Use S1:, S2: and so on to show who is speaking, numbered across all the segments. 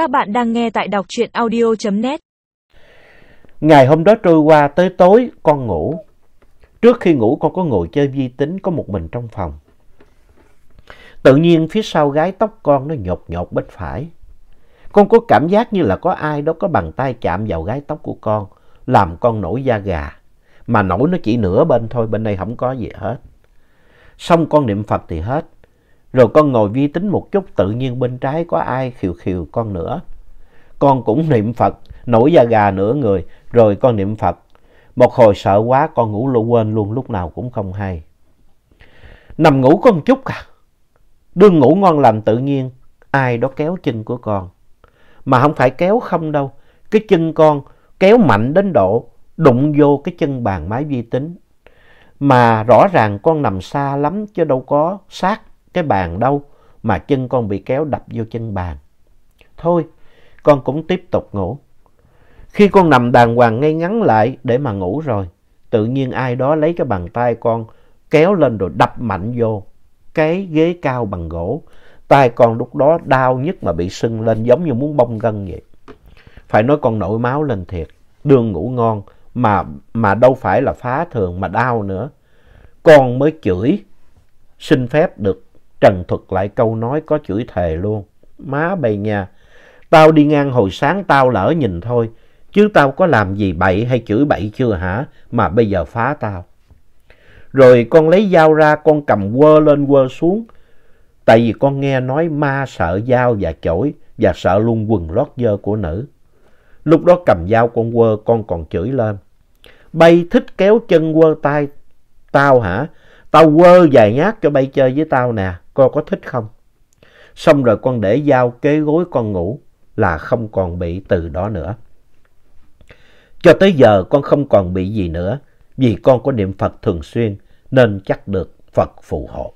S1: Các bạn đang nghe tại đọc truyện audio.net.
S2: Ngày hôm đó trôi qua tới tối con ngủ. Trước khi ngủ con có ngồi chơi vi tính có một mình trong phòng. Tự nhiên phía sau gái tóc con nó nhột nhột bên phải. Con có cảm giác như là có ai đó có bàn tay chạm vào gái tóc của con, làm con nổi da gà. Mà nổi nó chỉ nửa bên thôi, bên đây không có gì hết. Xong con niệm Phật thì hết. Rồi con ngồi vi tính một chút tự nhiên bên trái có ai khiều khiều con nữa. Con cũng niệm Phật, nổi da gà nửa người, rồi con niệm Phật. Một hồi sợ quá con ngủ lụ quên luôn lúc nào cũng không hay. Nằm ngủ con chút à. Đương ngủ ngon lành tự nhiên, ai đó kéo chân của con. Mà không phải kéo không đâu, cái chân con kéo mạnh đến độ đụng vô cái chân bàn máy vi tính. Mà rõ ràng con nằm xa lắm chứ đâu có sát cái bàn đâu mà chân con bị kéo đập vô chân bàn. Thôi, con cũng tiếp tục ngủ. Khi con nằm đàng hoàng ngay ngắn lại để mà ngủ rồi, tự nhiên ai đó lấy cái bàn tay con kéo lên rồi đập mạnh vô cái ghế cao bằng gỗ. tay con lúc đó đau nhất mà bị sưng lên giống như muốn bong gân vậy. Phải nói con nổi máu lên thiệt, đường ngủ ngon mà, mà đâu phải là phá thường mà đau nữa. Con mới chửi, xin phép được trần thuật lại câu nói có chửi thề luôn. Má bầy nha, tao đi ngang hồi sáng tao lỡ nhìn thôi, chứ tao có làm gì bậy hay chửi bậy chưa hả, mà bây giờ phá tao. Rồi con lấy dao ra, con cầm quơ lên quơ xuống, tại vì con nghe nói ma sợ dao và chổi và sợ luôn quần lót dơ của nữ. Lúc đó cầm dao con quơ, con còn chửi lên. Bay thích kéo chân quơ tay, tao hả? Tao quơ vài nhát cho bay chơi với tao nè, con có thích không? Xong rồi con để dao kế gối con ngủ là không còn bị từ đó nữa. Cho tới giờ con không còn bị gì nữa vì con có niệm Phật thường xuyên nên chắc được Phật phù hộ.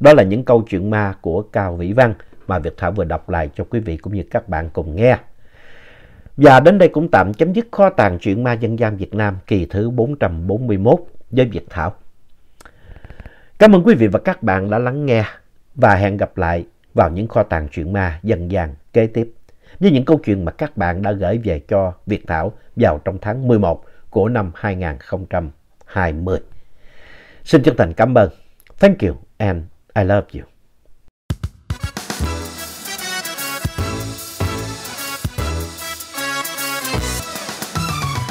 S2: Đó là những câu chuyện ma của Cao Vĩ Văn mà Việt Thảo vừa đọc lại cho quý vị cũng như các bạn cùng nghe. Và đến đây cũng tạm chấm dứt kho tàng truyện ma dân gian Việt Nam kỳ thứ 441 với Việt Thảo. Cảm ơn quý vị và các bạn đã lắng nghe và hẹn gặp lại vào những kho tàng truyện ma dần dần kế tiếp với những câu chuyện mà các bạn đã gửi về cho Việt Thảo vào trong tháng 11 của năm 2020. Xin chân thành cảm ơn. Thank you and I love you.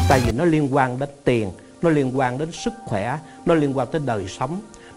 S3: Tại vì nó liên quan đến tiền, nó liên quan đến sức khỏe, nó liên quan tới đời sống,